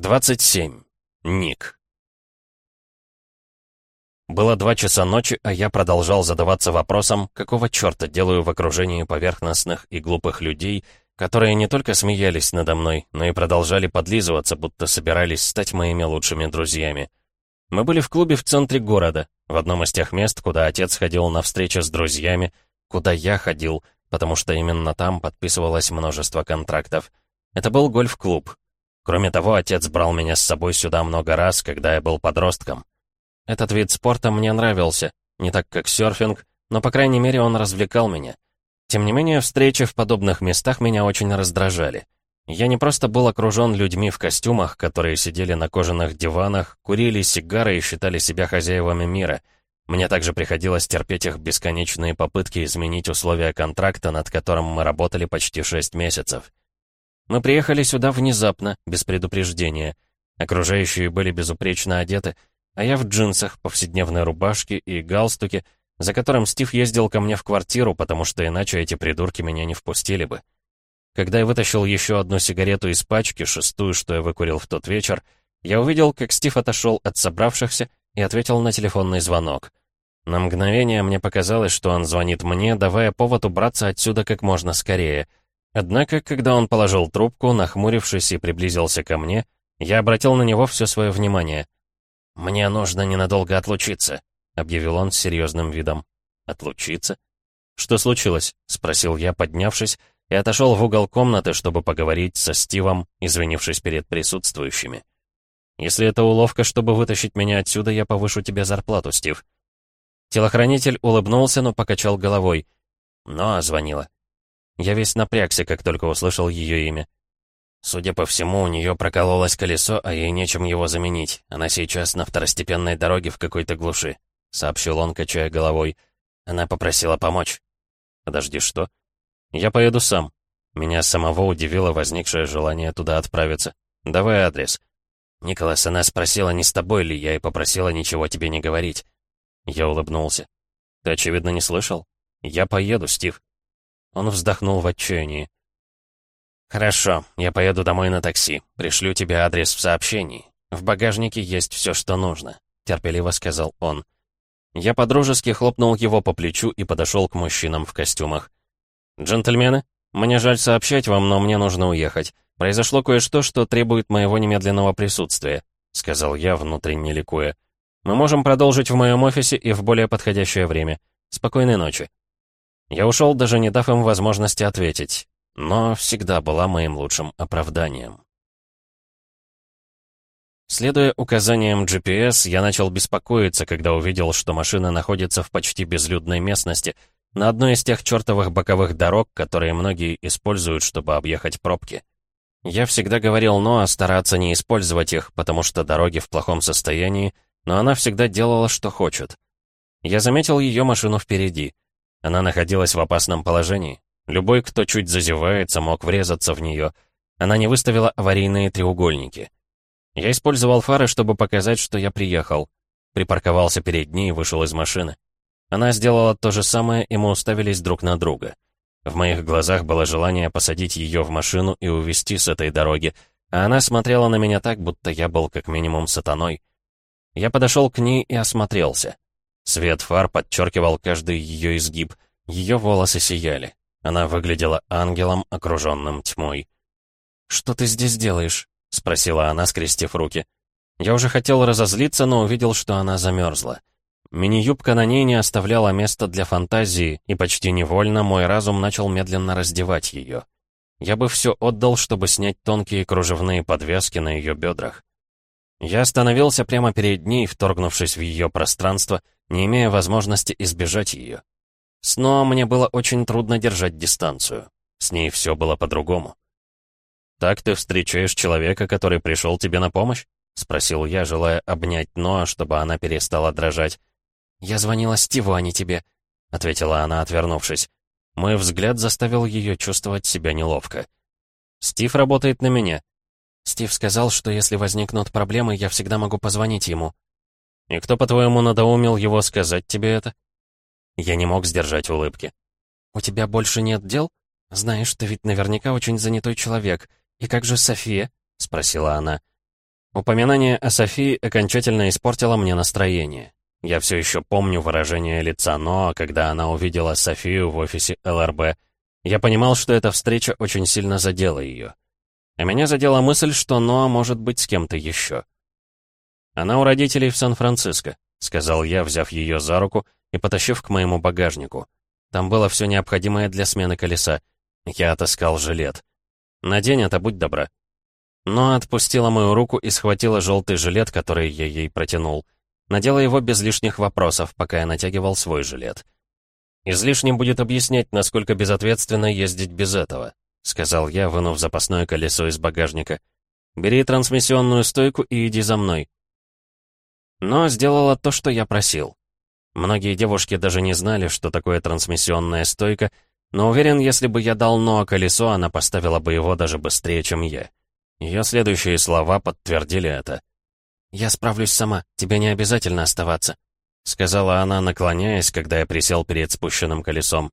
27. Ник. Было два часа ночи, а я продолжал задаваться вопросом, какого черта делаю в окружении поверхностных и глупых людей, которые не только смеялись надо мной, но и продолжали подлизываться, будто собирались стать моими лучшими друзьями. Мы были в клубе в центре города, в одном из тех мест, куда отец ходил на встречи с друзьями, куда я ходил, потому что именно там подписывалось множество контрактов. Это был гольф-клуб, Кроме того, отец брал меня с собой сюда много раз, когда я был подростком. Этот вид спорта мне нравился, не так как серфинг, но, по крайней мере, он развлекал меня. Тем не менее, встречи в подобных местах меня очень раздражали. Я не просто был окружен людьми в костюмах, которые сидели на кожаных диванах, курили сигары и считали себя хозяевами мира. Мне также приходилось терпеть их бесконечные попытки изменить условия контракта, над которым мы работали почти шесть месяцев. Мы приехали сюда внезапно, без предупреждения. Окружающие были безупречно одеты, а я в джинсах, повседневной рубашке и галстуке, за которым Стив ездил ко мне в квартиру, потому что иначе эти придурки меня не впустили бы. Когда я вытащил еще одну сигарету из пачки, шестую, что я выкурил в тот вечер, я увидел, как Стив отошел от собравшихся и ответил на телефонный звонок. На мгновение мне показалось, что он звонит мне, давая повод убраться отсюда как можно скорее — Однако, когда он положил трубку, нахмурившись и приблизился ко мне, я обратил на него все свое внимание. «Мне нужно ненадолго отлучиться», — объявил он с серьезным видом. «Отлучиться?» «Что случилось?» — спросил я, поднявшись, и отошел в угол комнаты, чтобы поговорить со Стивом, извинившись перед присутствующими. «Если это уловка, чтобы вытащить меня отсюда, я повышу тебе зарплату, Стив». Телохранитель улыбнулся, но покачал головой. «Но звонила. Я весь напрягся, как только услышал ее имя. Судя по всему, у нее прокололось колесо, а ей нечем его заменить. Она сейчас на второстепенной дороге в какой-то глуши», — сообщил он, качая головой. Она попросила помочь. «Подожди, что?» «Я поеду сам». Меня самого удивило возникшее желание туда отправиться. «Давай адрес». «Николас, она спросила, не с тобой ли я, и попросила ничего тебе не говорить». Я улыбнулся. «Ты, очевидно, не слышал? Я поеду, Стив». Он вздохнул в отчаянии. «Хорошо, я поеду домой на такси. Пришлю тебе адрес в сообщении. В багажнике есть все, что нужно», — терпеливо сказал он. Я подружески хлопнул его по плечу и подошел к мужчинам в костюмах. «Джентльмены, мне жаль сообщать вам, но мне нужно уехать. Произошло кое-что, что требует моего немедленного присутствия», — сказал я, внутренне ликуя. «Мы можем продолжить в моем офисе и в более подходящее время. Спокойной ночи». Я ушел, даже не дав им возможности ответить, но всегда была моим лучшим оправданием. Следуя указаниям GPS, я начал беспокоиться, когда увидел, что машина находится в почти безлюдной местности, на одной из тех чертовых боковых дорог, которые многие используют, чтобы объехать пробки. Я всегда говорил Ноа стараться не использовать их, потому что дороги в плохом состоянии, но она всегда делала, что хочет. Я заметил ее машину впереди. Она находилась в опасном положении. Любой, кто чуть зазевается, мог врезаться в нее. Она не выставила аварийные треугольники. Я использовал фары, чтобы показать, что я приехал. Припарковался перед ней и вышел из машины. Она сделала то же самое, и мы уставились друг на друга. В моих глазах было желание посадить ее в машину и увезти с этой дороги, а она смотрела на меня так, будто я был как минимум сатаной. Я подошел к ней и осмотрелся. Свет фар подчеркивал каждый ее изгиб. Ее волосы сияли. Она выглядела ангелом, окруженным тьмой. «Что ты здесь делаешь?» — спросила она, скрестив руки. Я уже хотел разозлиться, но увидел, что она замерзла. Мини-юбка на ней не оставляла места для фантазии, и почти невольно мой разум начал медленно раздевать ее. Я бы все отдал, чтобы снять тонкие кружевные подвески на ее бедрах. Я остановился прямо перед ней, вторгнувшись в ее пространство, не имея возможности избежать ее. Снова мне было очень трудно держать дистанцию. С ней все было по-другому. «Так ты встречаешь человека, который пришел тебе на помощь?» — спросил я, желая обнять Ноа, чтобы она перестала дрожать. «Я звонила Стиву, а не тебе», — ответила она, отвернувшись. Мой взгляд заставил ее чувствовать себя неловко. «Стив работает на меня». Стив сказал, что если возникнут проблемы, я всегда могу позвонить ему. «И кто, по-твоему, надоумил его сказать тебе это?» Я не мог сдержать улыбки. «У тебя больше нет дел? Знаешь, ты ведь наверняка очень занятой человек. И как же София?» — спросила она. Упоминание о Софии окончательно испортило мне настроение. Я все еще помню выражение лица Ноа, когда она увидела Софию в офисе ЛРБ. Я понимал, что эта встреча очень сильно задела ее. А меня задела мысль, что Ноа может быть с кем-то еще. «Она у родителей в Сан-Франциско», — сказал я, взяв ее за руку и потащив к моему багажнику. Там было все необходимое для смены колеса. Я отыскал жилет. «Надень это, будь добра». Но отпустила мою руку и схватила желтый жилет, который я ей протянул. Надела его без лишних вопросов, пока я натягивал свой жилет. «Излишне будет объяснять, насколько безответственно ездить без этого», сказал я, вынув запасное колесо из багажника. «Бери трансмиссионную стойку и иди за мной». Но сделала то, что я просил. Многие девушки даже не знали, что такое трансмиссионная стойка, но уверен, если бы я дал Ноа колесо, она поставила бы его даже быстрее, чем я. Ее следующие слова подтвердили это. «Я справлюсь сама, тебе не обязательно оставаться», — сказала она, наклоняясь, когда я присел перед спущенным колесом.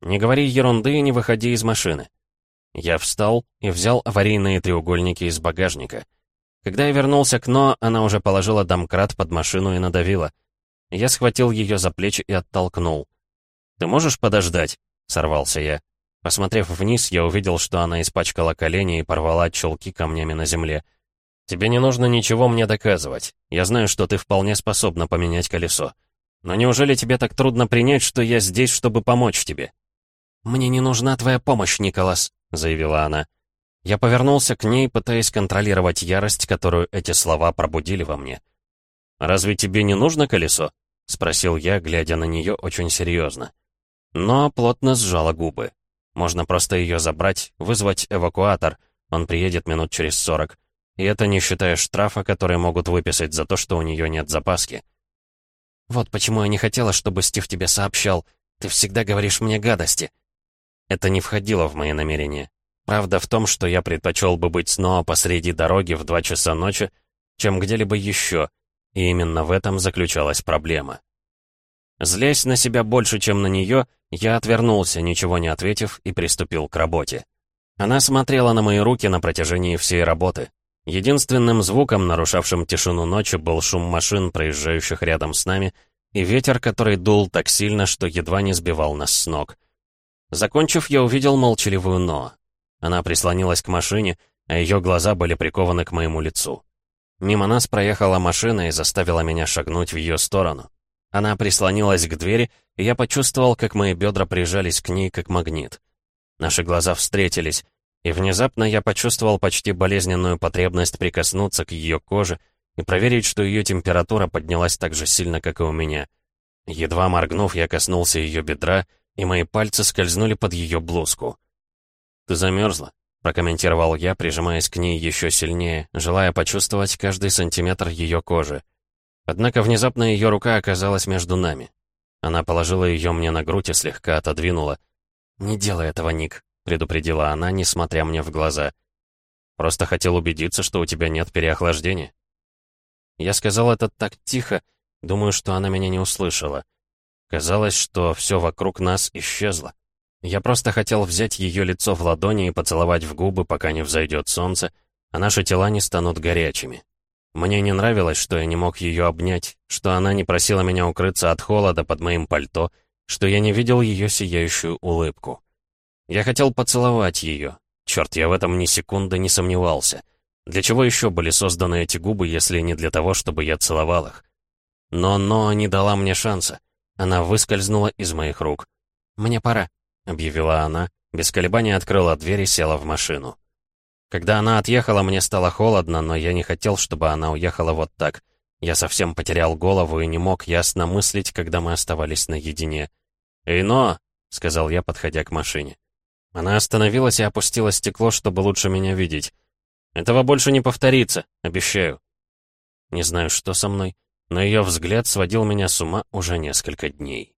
«Не говори ерунды и не выходи из машины». Я встал и взял аварийные треугольники из багажника. Когда я вернулся к Но, она уже положила домкрат под машину и надавила. Я схватил ее за плечи и оттолкнул. «Ты можешь подождать?» — сорвался я. Посмотрев вниз, я увидел, что она испачкала колени и порвала челки камнями на земле. «Тебе не нужно ничего мне доказывать. Я знаю, что ты вполне способна поменять колесо. Но неужели тебе так трудно принять, что я здесь, чтобы помочь тебе?» «Мне не нужна твоя помощь, Николас», — заявила она. Я повернулся к ней, пытаясь контролировать ярость, которую эти слова пробудили во мне. «Разве тебе не нужно колесо?» — спросил я, глядя на нее очень серьезно. Но плотно сжала губы. Можно просто ее забрать, вызвать эвакуатор. Он приедет минут через сорок. И это не считая штрафа, который могут выписать за то, что у нее нет запаски. «Вот почему я не хотела, чтобы Стив тебе сообщал. Ты всегда говоришь мне гадости». Это не входило в мои намерения. Правда в том, что я предпочел бы быть снова посреди дороги в два часа ночи, чем где-либо еще, и именно в этом заключалась проблема. Злясь на себя больше, чем на нее, я отвернулся, ничего не ответив, и приступил к работе. Она смотрела на мои руки на протяжении всей работы. Единственным звуком, нарушавшим тишину ночи, был шум машин, проезжающих рядом с нами, и ветер, который дул так сильно, что едва не сбивал нас с ног. Закончив, я увидел молчаливую Но. Она прислонилась к машине, а ее глаза были прикованы к моему лицу. Мимо нас проехала машина и заставила меня шагнуть в ее сторону. Она прислонилась к двери, и я почувствовал, как мои бедра прижались к ней, как магнит. Наши глаза встретились, и внезапно я почувствовал почти болезненную потребность прикоснуться к ее коже и проверить, что ее температура поднялась так же сильно, как и у меня. Едва моргнув, я коснулся ее бедра, и мои пальцы скользнули под ее блузку. «Ты замерзла?» — прокомментировал я, прижимаясь к ней еще сильнее, желая почувствовать каждый сантиметр ее кожи. Однако внезапно ее рука оказалась между нами. Она положила ее мне на грудь и слегка отодвинула. «Не делай этого, Ник», — предупредила она, несмотря мне в глаза. «Просто хотел убедиться, что у тебя нет переохлаждения». Я сказал это так тихо, думаю, что она меня не услышала. Казалось, что все вокруг нас исчезло. Я просто хотел взять ее лицо в ладони и поцеловать в губы, пока не взойдет солнце, а наши тела не станут горячими. Мне не нравилось, что я не мог ее обнять, что она не просила меня укрыться от холода под моим пальто, что я не видел ее сияющую улыбку. Я хотел поцеловать ее. Черт, я в этом ни секунды не сомневался. Для чего еще были созданы эти губы, если не для того, чтобы я целовал их? Но Но не дала мне шанса. Она выскользнула из моих рук. «Мне пора», — объявила она, без колебаний открыла дверь и села в машину. Когда она отъехала, мне стало холодно, но я не хотел, чтобы она уехала вот так. Я совсем потерял голову и не мог ясно мыслить, когда мы оставались наедине. «Эй, но!» — сказал я, подходя к машине. Она остановилась и опустила стекло, чтобы лучше меня видеть. «Этого больше не повторится, обещаю». Не знаю, что со мной, но ее взгляд сводил меня с ума уже несколько дней.